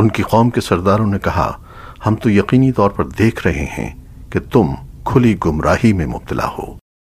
ان کی قوم کے سرداروں نے کہا، ہم تو یقینی طور پر دیکھ رہے ہیں کہ تم کھلی گمراہی میں مبتلا ہو۔